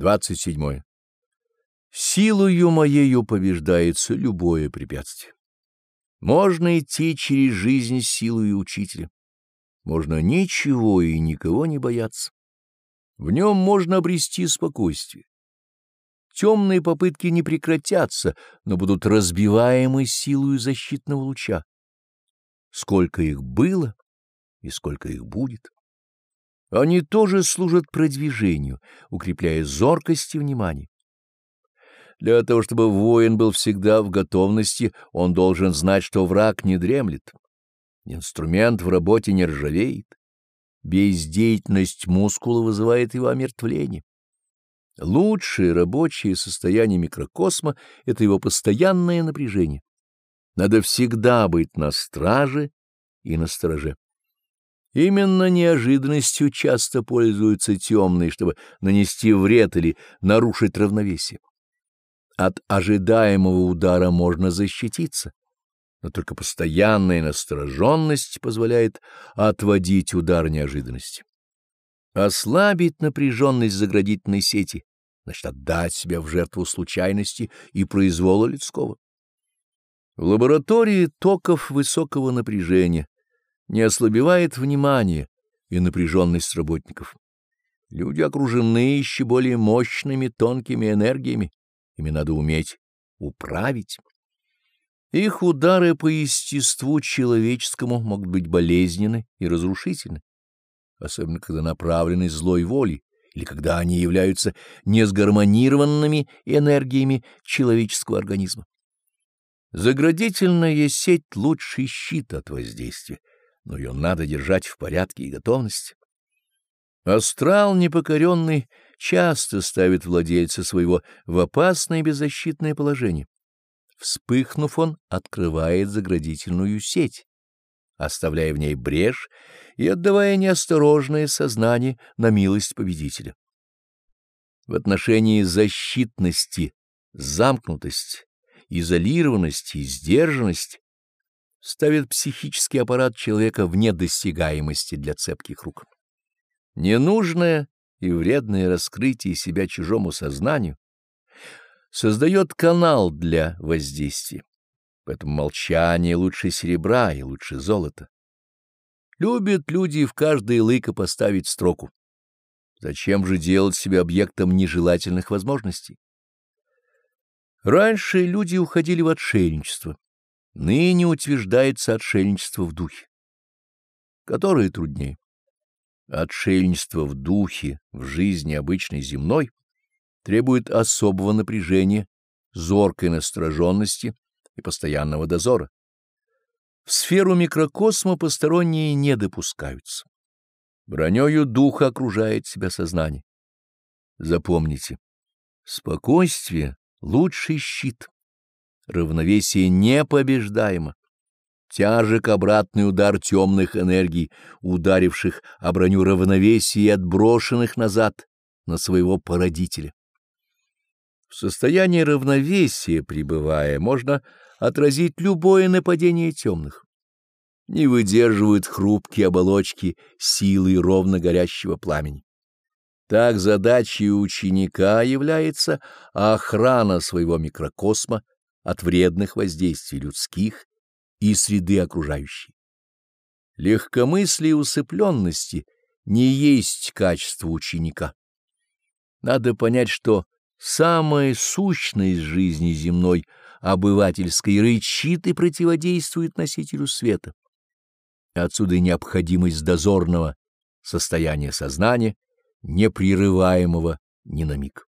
27. Силою моею побеждается любое препятствие. Можно идти через жизнь силою учителя. Можно ничего и никого не бояться. В нем можно обрести спокойствие. Темные попытки не прекратятся, но будут разбиваемы силою защитного луча. Сколько их было и сколько их будет. Они тоже служат продвижению, укрепляя зоркость и внимание. Для того, чтобы воин был всегда в готовности, он должен знать, что враг не дремлет. Инструмент в работе не ржавеет. Бездеятельность мускула вызывает его омертвление. Лучшее рабочее состояние микрокосма — это его постоянное напряжение. Надо всегда быть на страже и на стороже. Именно неожиданностью часто пользуются темные, чтобы нанести вред или нарушить равновесие. От ожидаемого удара можно защититься, но только постоянная настороженность позволяет отводить удар неожиданности. Ослабить напряженность заградительной сети, значит отдать себя в жертву случайности и произвола людского. В лаборатории токов высокого напряжения не ослабевает внимание и напряженность работников. Люди окружены еще более мощными тонкими энергиями, ими надо уметь управить. Их удары по естеству человеческому могут быть болезненны и разрушительны, особенно когда направлены злой волей или когда они являются несгармонированными энергиями человеческого организма. Заградительная сеть — лучший щит от воздействия, но ее надо держать в порядке и готовности. Астрал непокоренный часто ставит владельца своего в опасное беззащитное положение. Вспыхнув, он открывает заградительную сеть, оставляя в ней брешь и отдавая неосторожное сознание на милость победителя. В отношении защитности, замкнутость, изолированность и сдержанность ставит психический аппарат человека вне досягаемости для цепких рук. Ненужное и вредное раскрытие себя чужому сознанию создает канал для воздействия. Поэтому молчание лучше серебра и лучше золота. Любят люди в каждое лыко поставить строку. Зачем же делать себя объектом нежелательных возможностей? Раньше люди уходили в отшельничество. Ныне утверждается отшельничество в духе. Которое труднее? Отшельничество в духе, в жизни обычной земной, требует особого напряжения, зоркой настороженности и постоянного дозора. В сферу микрокосма посторонние не допускаются. Бронёю духа окружает себя сознание. Запомните, спокойствие — лучший щит. Равновесие непобеждаемо. Тяжек обратный удар темных энергий, ударивших о броню равновесия и отброшенных назад на своего породителя. В состоянии равновесия пребывая, можно отразить любое нападение темных. Не выдерживают хрупкие оболочки силы ровно горящего пламени. Так задачей ученика является охрана своего микрокосма от вредных воздействий людских и среды окружающей. Легкомыслие и усыпленности не есть качество ученика. Надо понять, что самая сущность жизни земной, обывательской, рычит и противодействует носителю света. Отсюда необходимость дозорного состояния сознания, непрерываемого ни на миг.